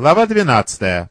Глава 12. В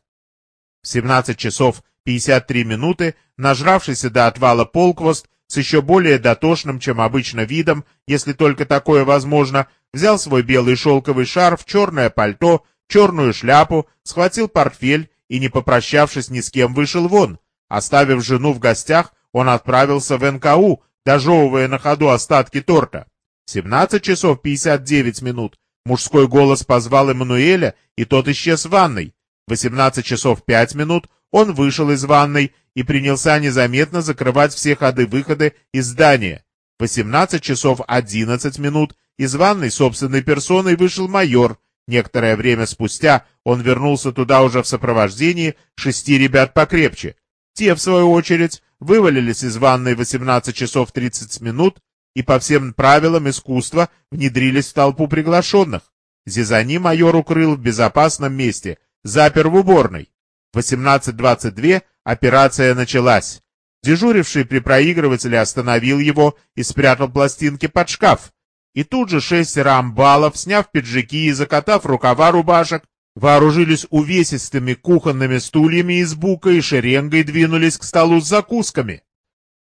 17 часов 53 минуты нажравшийся до отвала полквост с еще более дотошным, чем обычно видом, если только такое возможно, взял свой белый шелковый шарф, черное пальто, черную шляпу, схватил портфель и, не попрощавшись ни с кем, вышел вон. Оставив жену в гостях, он отправился в НКУ, дожевывая на ходу остатки торта. 17 часов 59 минут мужской голос позвал Эммануэля, и тот исчез в ванной. 18 часов 5 минут он вышел из ванной и принялся незаметно закрывать все ходы-выходы из здания. 18 часов 11 минут из ванной собственной персоной вышел майор. Некоторое время спустя он вернулся туда уже в сопровождении шести ребят покрепче. Те, в свою очередь, вывалились из ванной 18 часов 30 минут и по всем правилам искусства внедрились в толпу приглашенных. Зизани майор укрыл в безопасном месте, запер в уборной. В 18.22 операция началась. Дежуривший при проигрывателе остановил его и спрятал пластинки под шкаф. И тут же шестеро амбалов, сняв пиджаки и закатав рукава рубашек, вооружились увесистыми кухонными стульями из бука и шеренгой двинулись к столу с закусками.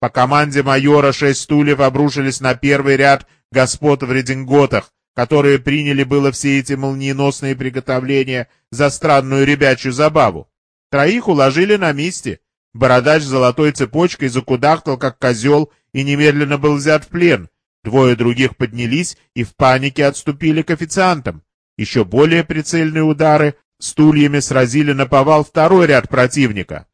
По команде майора шесть стульев обрушились на первый ряд господ в рединготах, которые приняли было все эти молниеносные приготовления за странную ребячью забаву. Троих уложили на месте. Бородач с золотой цепочкой закудахтал, как козел, и немедленно был взят в плен. Двое других поднялись и в панике отступили к официантам. Еще более прицельные удары стульями сразили на повал второй ряд противника.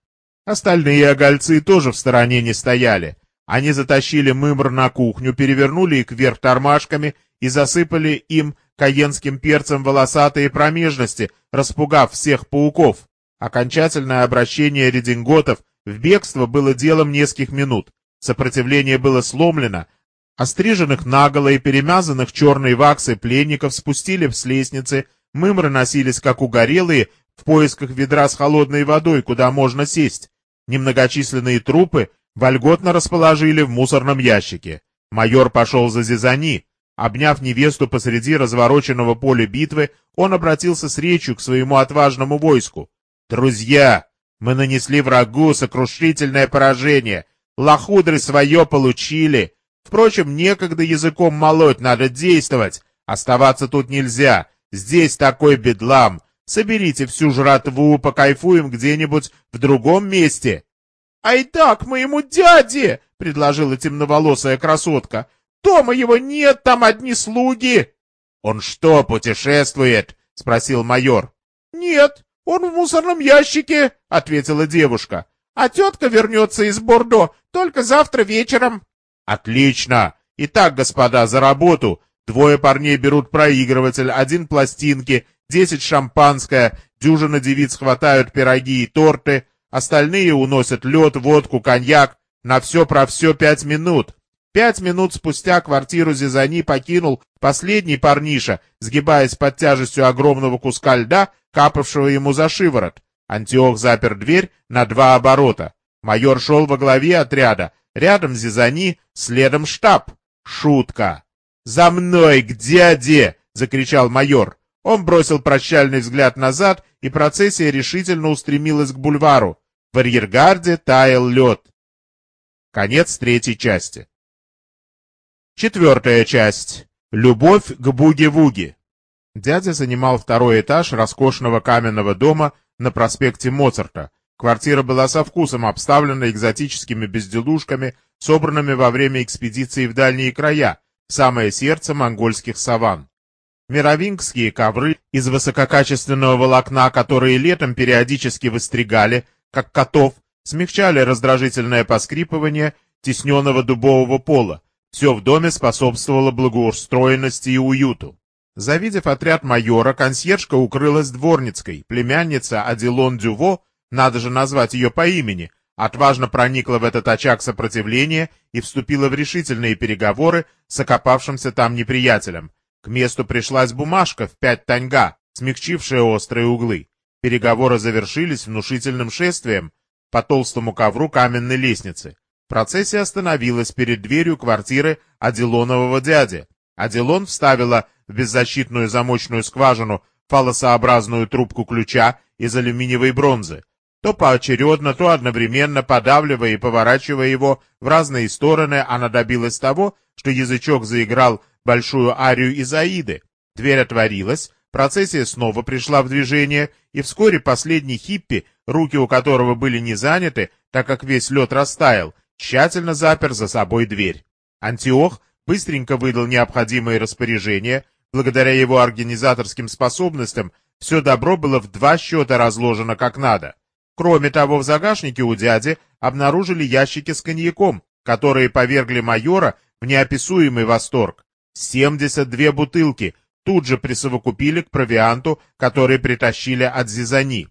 Остальные огольцы тоже в стороне не стояли. Они затащили мымр на кухню, перевернули их вверх тормашками и засыпали им каенским перцем волосатые промежности, распугав всех пауков. Окончательное обращение рединготов в бегство было делом нескольких минут. Сопротивление было сломлено, Остриженных наголо и перемазанных черной ваксой пленников спустили с лестницы, мымры носились как угорелые в поисках ведра с холодной водой, куда можно сесть. Немногочисленные трупы вольготно расположили в мусорном ящике. Майор пошел за Зизани. Обняв невесту посреди развороченного поля битвы, он обратился с речью к своему отважному войску. «Друзья, мы нанесли врагу сокрушительное поражение. Лохудры свое получили. Впрочем, некогда языком молоть, надо действовать. Оставаться тут нельзя. Здесь такой бедлам. Соберите всю жратву, покайфуем где-нибудь в другом месте. — Ай так, к моему дяде! — предложила темноволосая красотка. — Дома его нет, там одни слуги. — Он что, путешествует? — спросил майор. — Нет, он в мусорном ящике, — ответила девушка. — А тетка вернется из Бордо только завтра вечером. — Отлично! Итак, господа, за работу! Двое парней берут проигрыватель, один пластинки, десять шампанское, дюжина девиц хватают пироги и торты, остальные уносят лед, водку, коньяк. На все про все пять минут. Пять минут спустя квартиру Зизани покинул последний парниша, сгибаясь под тяжестью огромного куска льда, капавшего ему за шиворот. Антиох запер дверь на два оборота. Майор шел во главе отряда, рядом Зизани, следом штаб. Шутка. «За мной, к дяде!» — закричал майор. Он бросил прощальный взгляд назад, и процессия решительно устремилась к бульвару. В арьергарде таял лед. Конец третьей части. Четвертая часть. Любовь к буги-вуги. Дядя занимал второй этаж роскошного каменного дома на проспекте Моцарта. Квартира была со вкусом обставлена экзотическими безделушками, собранными во время экспедиции в дальние края, в самое сердце монгольских саван. Мировингские ковры из высококачественного волокна, которые летом периодически выстригали, как котов, смягчали раздражительное поскрипывание тесненного дубового пола. Все в доме способствовало благоустроенности и уюту. Завидев отряд майора, консьержка укрылась дворницкой. Племянница Адилон Дюво, надо же назвать ее по имени, отважно проникла в этот очаг сопротивления и вступила в решительные переговоры с окопавшимся там неприятелем. К месту пришлась бумажка в пять таньга, смягчившая острые углы. Переговоры завершились внушительным шествием по толстому ковру каменной лестницы. Процессия остановилась перед дверью квартиры Аделонового дяди. Аделон вставила в беззащитную замочную скважину фалосообразную трубку ключа из алюминиевой бронзы, то поочередно, то одновременно подавливая и поворачивая его в разные стороны, она добилась того, что язычок заиграл большую арию из Аиды. Дверь отворилась, процессия снова пришла в движение, и вскоре последний хиппи, руки у которого были не заняты, так как весь лед растаял, тщательно запер за собой дверь. Антиох быстренько выдал необходимые распоряжения, благодаря его организаторским способностям все добро было в два счета разложено как надо. Кроме того, в загашнике у дяди обнаружили ящики с коньяком, которые повергли майора в неописуемый восторг. 72 бутылки тут же присовокупили к провианту, который притащили от Зизани.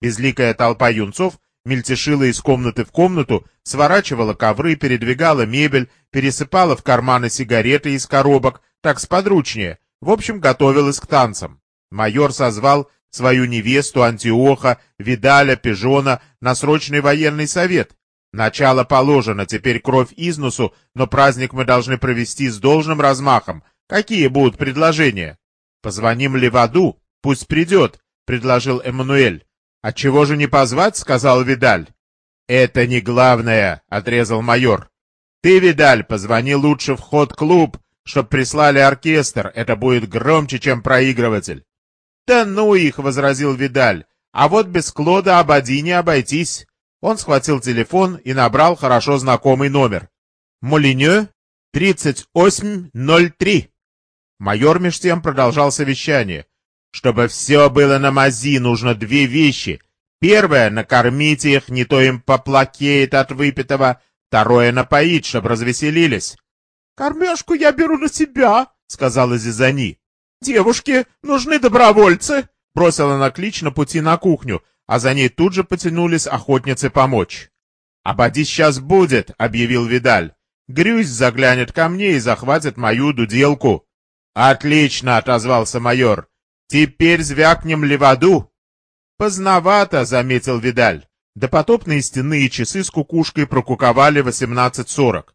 Безликая толпа юнцов мельтешила из комнаты в комнату, сворачивала ковры, передвигала мебель, пересыпала в карманы сигареты из коробок, так сподручнее. В общем, готовилась к танцам. Майор созвал свою невесту Антиоха, Видаля, Пижона на срочный военный совет. Начало положено, теперь кровь из носу, но праздник мы должны провести с должным размахом. Какие будут предложения? Позвоним Леваду, пусть придет, предложил Эммануэль. «Отчего же не позвать?» — сказал Видаль. «Это не главное», — отрезал майор. «Ты, Видаль, позвони лучше в ход-клуб, чтоб прислали оркестр, это будет громче, чем проигрыватель». «Да ну их!» — возразил Видаль. «А вот без Клода Абади не обойтись». Он схватил телефон и набрал хорошо знакомый номер. «Молинье, 3803». Майор меж тем продолжал совещание. Чтобы все было на мази, нужно две вещи. Первое — накормить их, не то им поплакеет от выпитого. Второе — напоить, чтобы развеселились. — Кормежку я беру на себя, — сказала Зизани. — Девушки, нужны добровольцы, — бросила она клич на пути на кухню, а за ней тут же потянулись охотницы помочь. — Абади сейчас будет, — объявил Видаль. — Грюсь заглянет ко мне и захватит мою дуделку. — Отлично, — отозвался майор. Теперь звякнем ли в аду? Поздновато, заметил Видаль. Допотопные стенные часы с кукушкой прокуковали 18.40.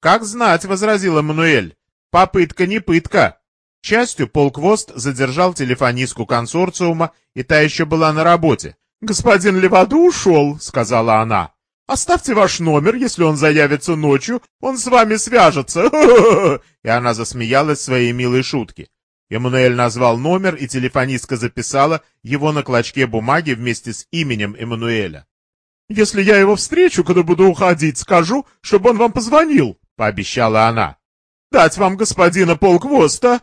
Как знать, возразил Эммануэль. Попытка не пытка. К счастью, полквост задержал телефонистку консорциума, и та еще была на работе. «Господин Леваду ушел», — сказала она. «Оставьте ваш номер, если он заявится ночью, он с вами свяжется». И она засмеялась своей милой шутке. Эммануэль назвал номер, и телефонистка записала его на клочке бумаги вместе с именем Эммануэля. «Если я его встречу, когда буду уходить, скажу, чтобы он вам позвонил», — пообещала она. «Дать вам господина полквоста?»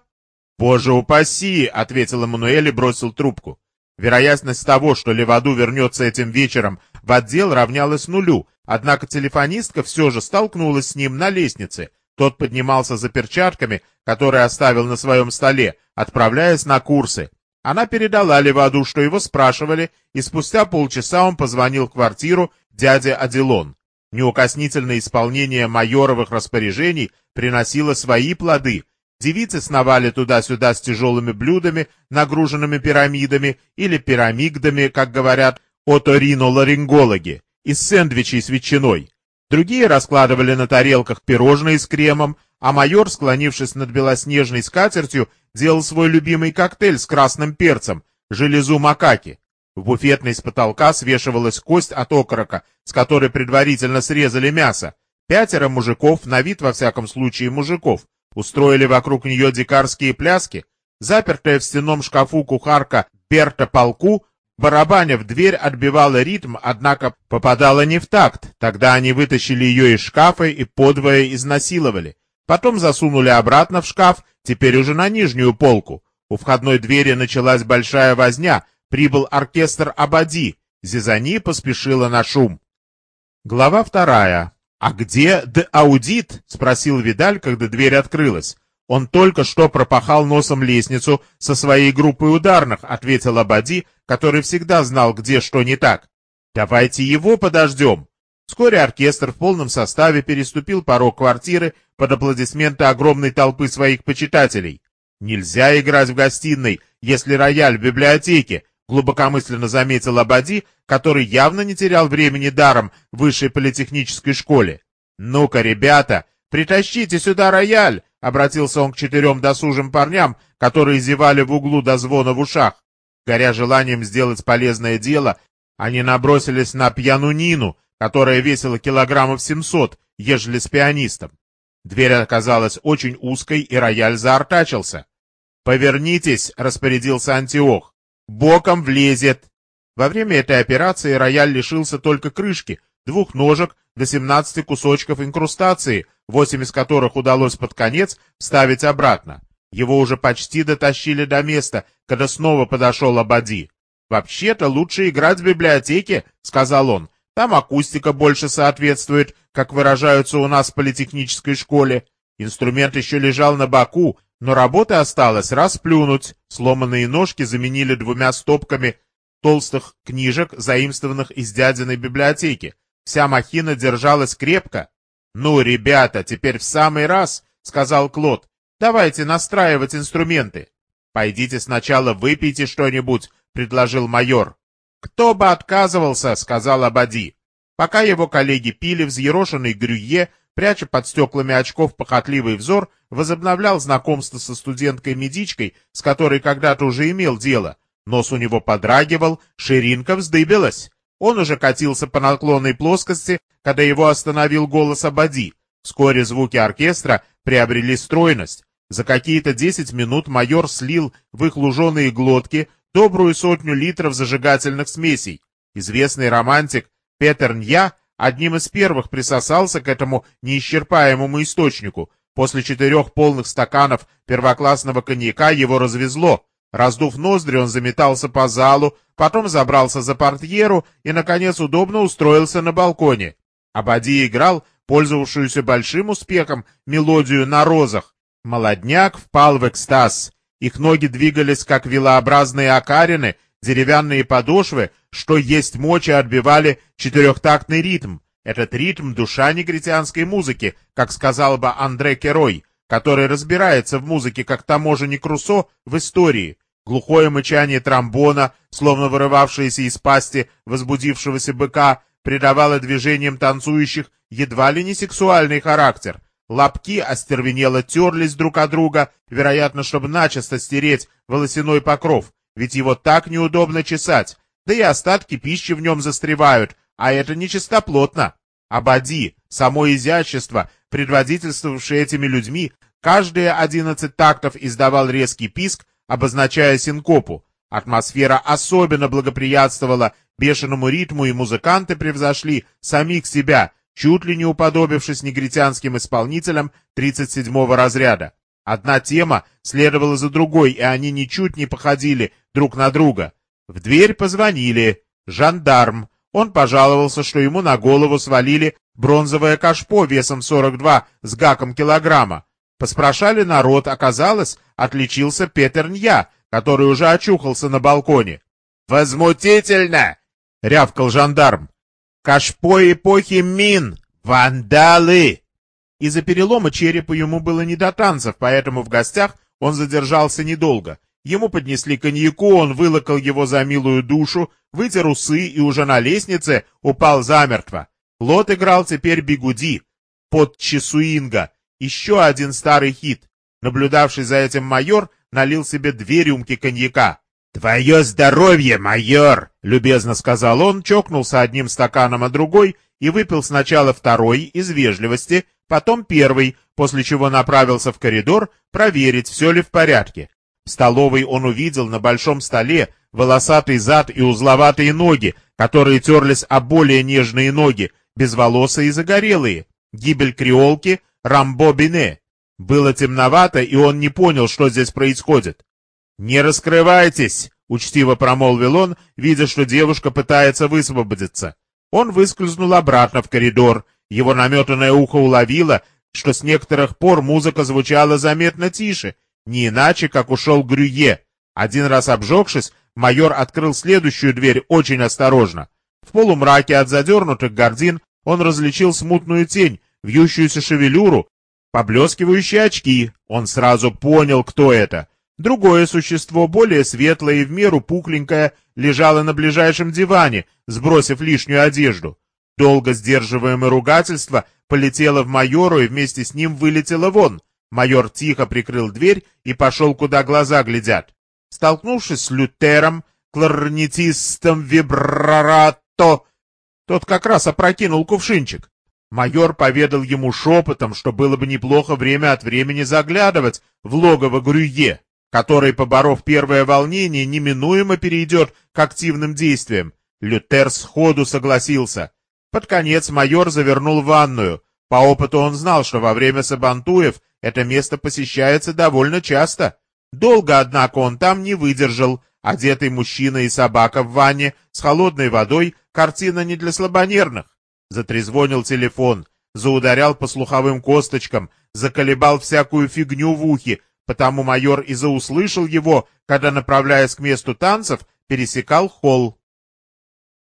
«Боже упаси!» — ответил Эммануэль и бросил трубку. Вероятность того, что Леваду вернется этим вечером в отдел, равнялась нулю, однако телефонистка все же столкнулась с ним на лестнице, тот поднимался за перчатками, которые оставил на своем столе, отправляясь на курсы. Она передала Леваду, что его спрашивали, и спустя полчаса он позвонил в квартиру дяде Аделон. Неукоснительное исполнение майоровых распоряжений приносило свои плоды. Девицы сновали туда-сюда с тяжелыми блюдами, нагруженными пирамидами или пирамигдами, как говорят оториноларингологи, из сэндвичей с ветчиной. Другие раскладывали на тарелках пирожные с кремом, а майор, склонившись над белоснежной скатертью, делал свой любимый коктейль с красным перцем, железу макаки. В буфетной с потолка свешивалась кость от окорока, с которой предварительно срезали мясо. Пятеро мужиков, на вид во всяком случае мужиков, устроили вокруг нее дикарские пляски. Запертая в стенном шкафу кухарка Берта Полку Барабаня в дверь отбивала ритм, однако попадала не в такт. Тогда они вытащили ее из шкафа и подвое изнасиловали. Потом засунули обратно в шкаф, теперь уже на нижнюю полку. У входной двери началась большая возня. Прибыл оркестр Абади. Зизани поспешила на шум. Глава вторая. «А где де аудит?» — спросил Видаль, когда дверь открылась. «Он только что пропахал носом лестницу со своей группой ударных», — ответил Абади, который всегда знал, где что не так. «Давайте его подождем». Вскоре оркестр в полном составе переступил порог квартиры под аплодисменты огромной толпы своих почитателей. «Нельзя играть в гостиной, если рояль в библиотеке», глубокомысленно заметил Абади, который явно не терял времени даром в высшей политехнической школе. «Ну-ка, ребята, притащите сюда рояль!» — обратился он к четырем досужим парням, которые зевали в углу до звона в ушах. Горя желанием сделать полезное дело, они набросились на пьяну Нину, которая весила килограммов семьсот, ежели с пианистом. Дверь оказалась очень узкой, и рояль заортачился. «Повернитесь», — распорядился Антиох. «Боком влезет». Во время этой операции рояль лишился только крышки, двух ножек до 17 кусочков инкрустации, восемь из которых удалось под конец вставить обратно. Его уже почти дотащили до места, когда снова подошел Абади. «Вообще-то лучше играть в библиотеке», — сказал он. «Там акустика больше соответствует, как выражаются у нас в политехнической школе. Инструмент еще лежал на боку, но работы осталось расплюнуть. Сломанные ножки заменили двумя стопками толстых книжек, заимствованных из дядиной библиотеки. Вся махина держалась крепко. «Ну, ребята, теперь в самый раз», — сказал Клод. «Давайте настраивать инструменты». «Пойдите сначала выпейте что-нибудь», — предложил майор. «Кто бы отказывался», — сказал Абади. Пока его коллеги пили, взъерошенный Грюе, пряча под стеклами очков похотливый взор, возобновлял знакомство со студенткой-медичкой, с которой когда-то уже имел дело. Нос у него подрагивал, ширинка вздыбилась. Он уже катился по наклонной плоскости, когда его остановил голос Абади. Вскоре звуки оркестра приобрели стройность. За какие-то десять минут майор слил в их луженые глотки добрую сотню литров зажигательных смесей. Известный романтик Петер Нья одним из первых присосался к этому неисчерпаемому источнику. После четырех полных стаканов первоклассного коньяка его развезло. Раздув ноздри, он заметался по залу, потом забрался за портьеру и, наконец, удобно устроился на балконе. Абади играл, пользовавшуюся большим успехом, мелодию на розах. Молодняк впал в экстаз. Их ноги двигались, как вилообразные окарины, деревянные подошвы, что есть мочи, отбивали четырехтактный ритм. Этот ритм — душа негритянской музыки, как сказал бы Андре Керой который разбирается в музыке как таможенник Руссо в истории. Глухое мычание тромбона, словно вырывавшееся из пасти возбудившегося быка, придавало движениям танцующих едва ли не сексуальный характер. Лапки остервенело терлись друг от друга, вероятно, чтобы начисто стереть волосяной покров, ведь его так неудобно чесать, да и остатки пищи в нем застревают, а это нечистоплотно. Абади, само изящество, предводительствовавший этими людьми, каждые одиннадцать тактов издавал резкий писк, обозначая синкопу. Атмосфера особенно благоприятствовала бешеному ритму, и музыканты превзошли самих себя, чуть ли не уподобившись негритянским исполнителям 37-го разряда. Одна тема следовала за другой, и они ничуть не походили друг на друга. В дверь позвонили. Жандарм. Он пожаловался, что ему на голову свалили бронзовое кашпо весом 42 с гаком килограмма. Поспрашали народ, оказалось, отличился Петер который уже очухался на балконе. «Возмутительно!» — рявкал жандарм. «Кашпо эпохи Мин! Вандалы!» Из-за перелома черепа ему было не до танцев, поэтому в гостях он задержался недолго. Ему поднесли коньяку, он вылокал его за милую душу, вытер усы и уже на лестнице упал замертво. Лот играл теперь бигуди под Чесуинга, еще один старый хит. Наблюдавший за этим майор налил себе две рюмки коньяка. «Твое здоровье, майор!» — любезно сказал он, чокнулся одним стаканом, а другой и выпил сначала второй из вежливости, потом первый, после чего направился в коридор проверить, все ли в порядке. В столовой он увидел на большом столе волосатый зад и узловатые ноги, которые терлись о более нежные ноги, безволосые и загорелые. Гибель креолки Рамбо Бине. Было темновато, и он не понял, что здесь происходит. «Не раскрывайтесь!» — учтиво промолвил он, видя, что девушка пытается высвободиться. Он выскользнул обратно в коридор. Его наметанное ухо уловило, что с некоторых пор музыка звучала заметно тише, не иначе, как ушел Грюе. Один раз обжегшись, майор открыл следующую дверь очень осторожно. В полумраке от задернутых гордин он различил смутную тень, вьющуюся шевелюру, поблескивающие очки. Он сразу понял, кто это. Другое существо, более светлое и в меру пухленькое, лежало на ближайшем диване, сбросив лишнюю одежду. Долго сдерживаемое ругательство полетело в майору и вместе с ним вылетело вон. Майор тихо прикрыл дверь и пошел, куда глаза глядят. Столкнувшись с Лютером, кларнетистом вибрарато. Тот как раз опрокинул кувшинчик. Майор поведал ему шепотом, что было бы неплохо время от времени заглядывать в логово Грюе, который, поборов первое волнение, неминуемо перейдет к активным действиям. Лютер сходу согласился. Под конец майор завернул в ванную. По опыту он знал, что во время сабантуев это место посещается довольно часто. Долго, однако, он там не выдержал. Одетый мужчина и собака в ванне с холодной водой — картина не для слабонервных. Затрезвонил телефон, заударял по слуховым косточкам, заколебал всякую фигню в ухе, потому майор и зауслышал его, когда, направляясь к месту танцев, пересекал холл.